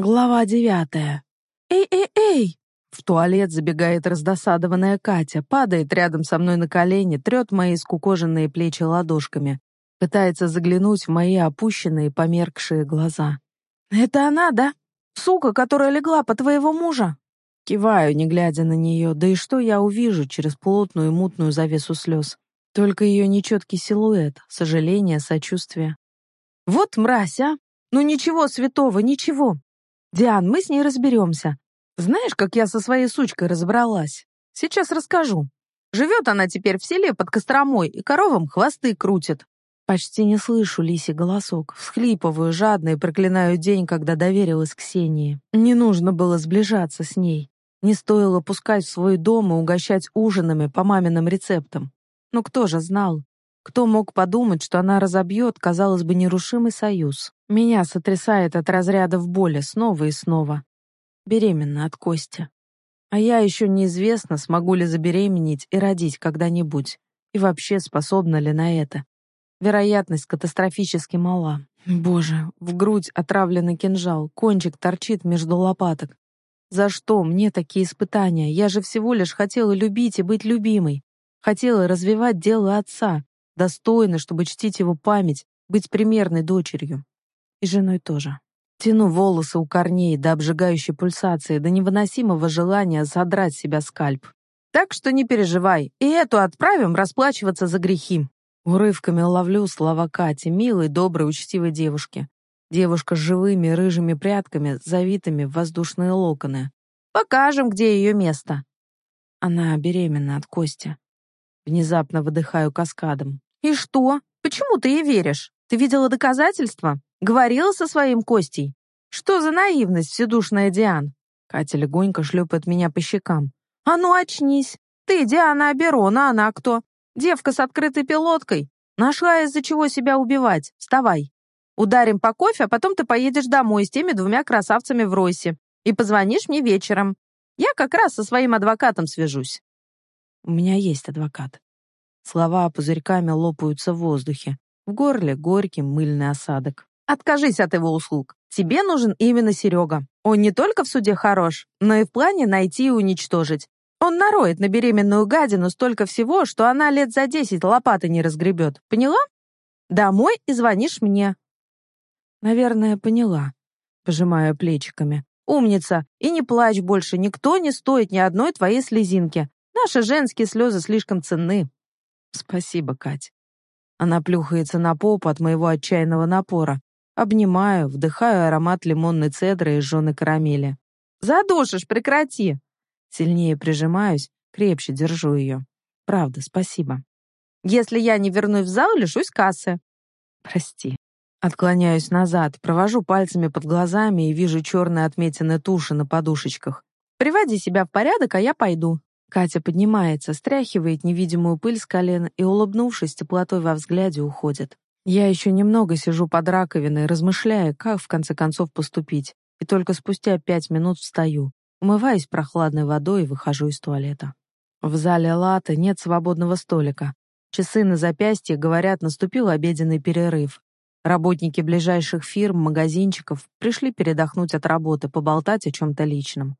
Глава девятая. «Эй-эй-эй!» В туалет забегает раздосадованная Катя, падает рядом со мной на колени, трет мои скукоженные плечи ладошками, пытается заглянуть в мои опущенные, померкшие глаза. «Это она, да? Сука, которая легла по твоего мужа?» Киваю, не глядя на нее, да и что я увижу через плотную мутную завесу слез? Только ее нечеткий силуэт, сожаление, сочувствие. «Вот мразь, а! Ну ничего святого, ничего! «Диан, мы с ней разберемся. Знаешь, как я со своей сучкой разобралась? Сейчас расскажу. Живет она теперь в селе под Костромой и коровам хвосты крутит. Почти не слышу Лиси голосок, всхлипываю жадно и проклинаю день, когда доверилась Ксении. Не нужно было сближаться с ней. Не стоило пускать в свой дом и угощать ужинами по маминым рецептам. Но кто же знал? Кто мог подумать, что она разобьет, казалось бы, нерушимый союз? Меня сотрясает от разрядов боли снова и снова. Беременна от Кости. А я еще неизвестно, смогу ли забеременеть и родить когда-нибудь. И вообще, способна ли на это. Вероятность катастрофически мала. Боже, в грудь отравленный кинжал, кончик торчит между лопаток. За что мне такие испытания? Я же всего лишь хотела любить и быть любимой. Хотела развивать дело отца, достойна, чтобы чтить его память, быть примерной дочерью. И женой тоже. Тяну волосы у корней до обжигающей пульсации, до невыносимого желания задрать себя скальп. Так что не переживай, и эту отправим расплачиваться за грехи. Урывками ловлю слова Кати, милой, доброй, учтивой девушки. Девушка с живыми рыжими прядками, завитыми в воздушные локоны. Покажем, где ее место. Она беременна от Кости. Внезапно выдыхаю каскадом. «И что? Почему ты ей веришь? Ты видела доказательства? Говорила со своим Костей? Что за наивность, вседушная Диан?» Катя легонько шлепает меня по щекам. «А ну очнись! Ты Диана Аберона, она кто? Девка с открытой пилоткой. Нашла из-за чего себя убивать. Вставай. Ударим по кофе, а потом ты поедешь домой с теми двумя красавцами в Ройсе и позвонишь мне вечером. Я как раз со своим адвокатом свяжусь». «У меня есть адвокат», Слова пузырьками лопаются в воздухе. В горле горький мыльный осадок. Откажись от его услуг. Тебе нужен именно Серега. Он не только в суде хорош, но и в плане найти и уничтожить. Он нароет на беременную гадину столько всего, что она лет за десять лопаты не разгребет. Поняла? Домой и звонишь мне. Наверное, поняла. Пожимаю плечиками. Умница. И не плачь больше. Никто не стоит ни одной твоей слезинки. Наши женские слезы слишком ценны. Спасибо, Кать. Она плюхается на поп от моего отчаянного напора. Обнимаю, вдыхаю аромат лимонной цедры и жженой карамели. «Задушишь, прекрати!» Сильнее прижимаюсь, крепче держу ее. Правда, спасибо. «Если я не вернусь в зал, лишусь кассы». «Прости». Отклоняюсь назад, провожу пальцами под глазами и вижу черные отметины туши на подушечках. «Приводи себя в порядок, а я пойду». Катя поднимается, стряхивает невидимую пыль с колен и, улыбнувшись теплотой во взгляде, уходит. Я еще немного сижу под раковиной, размышляя, как в конце концов поступить, и только спустя пять минут встаю, умываюсь прохладной водой и выхожу из туалета. В зале латы нет свободного столика. Часы на запястье говорят, наступил обеденный перерыв. Работники ближайших фирм, магазинчиков пришли передохнуть от работы, поболтать о чем-то личном.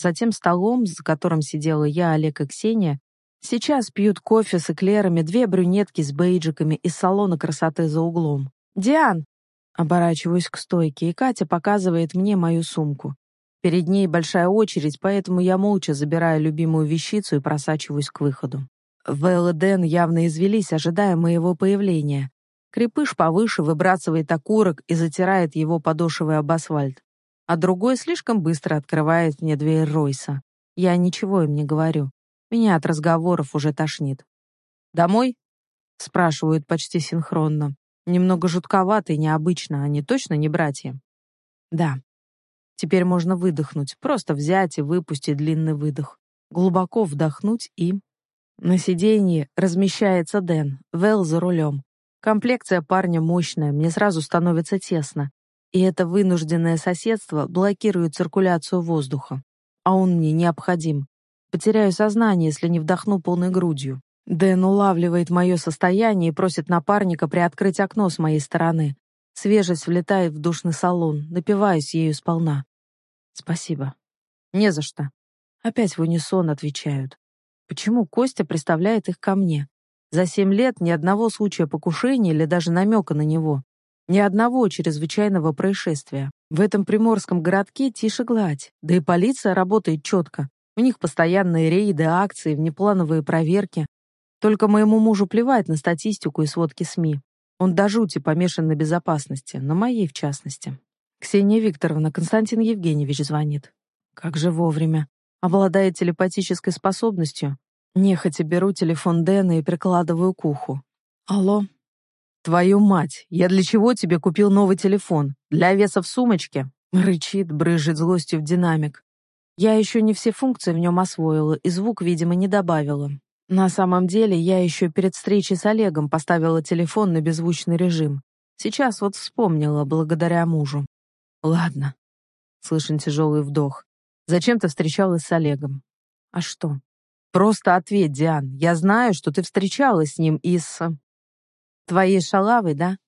За тем столом, за которым сидела я, Олег и Ксения, сейчас пьют кофе с эклерами две брюнетки с бейджиками из салона красоты за углом. «Диан!» Оборачиваюсь к стойке, и Катя показывает мне мою сумку. Перед ней большая очередь, поэтому я молча забираю любимую вещицу и просачиваюсь к выходу. Вэл и Дэн явно извелись, ожидая моего появления. Крепыш повыше выбрасывает окурок и затирает его подошвой об асфальт а другой слишком быстро открывает мне дверь Ройса. Я ничего им не говорю. Меня от разговоров уже тошнит. «Домой?» — спрашивают почти синхронно. Немного жутковато и необычно, они точно не братья? Да. Теперь можно выдохнуть, просто взять и выпустить длинный выдох. Глубоко вдохнуть и... На сиденье размещается Дэн, Вэл за рулем. Комплекция парня мощная, мне сразу становится тесно. И это вынужденное соседство блокирует циркуляцию воздуха. А он мне необходим. Потеряю сознание, если не вдохну полной грудью. Дэн улавливает мое состояние и просит напарника приоткрыть окно с моей стороны. Свежесть влетает в душный салон, напиваюсь ею сполна. Спасибо. Не за что. Опять в унисон отвечают. Почему Костя представляет их ко мне? За семь лет ни одного случая покушения или даже намека на него. Ни одного чрезвычайного происшествия. В этом приморском городке тише гладь. Да и полиция работает четко. У них постоянные рейды, акции, внеплановые проверки. Только моему мужу плевать на статистику и сводки СМИ. Он до жути помешан на безопасности, на моей в частности. Ксения Викторовна, Константин Евгеньевич звонит. Как же вовремя. Обладает телепатической способностью. Нехотя беру телефон Дэна и прикладываю к уху. Алло, «Твою мать, я для чего тебе купил новый телефон? Для веса в сумочке?» Рычит, брызжет злостью в динамик. Я еще не все функции в нем освоила и звук, видимо, не добавила. На самом деле, я еще перед встречей с Олегом поставила телефон на беззвучный режим. Сейчас вот вспомнила, благодаря мужу. Ладно. Слышен тяжелый вдох. Зачем ты встречалась с Олегом? А что? Просто ответь, Диан. Я знаю, что ты встречалась с ним и с... Твоей шалавой, да?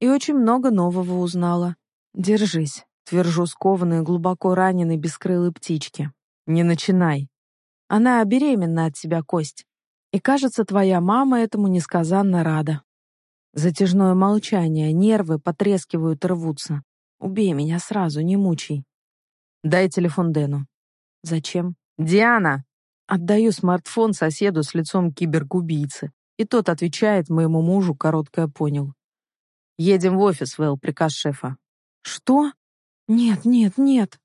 И очень много нового узнала. Держись, твержу скованной, глубоко раненой бескрылой птички. Не начинай. Она беременна от тебя, Кость. И, кажется, твоя мама этому несказанно рада. Затяжное молчание, нервы потрескивают и рвутся. Убей меня сразу, не мучай. Дай телефон Дэну. Зачем? Диана! Отдаю смартфон соседу с лицом кибергубийцы. И тот отвечает моему мужу, короткое понял. «Едем в офис, Вэл, приказ шефа». «Что? Нет, нет, нет».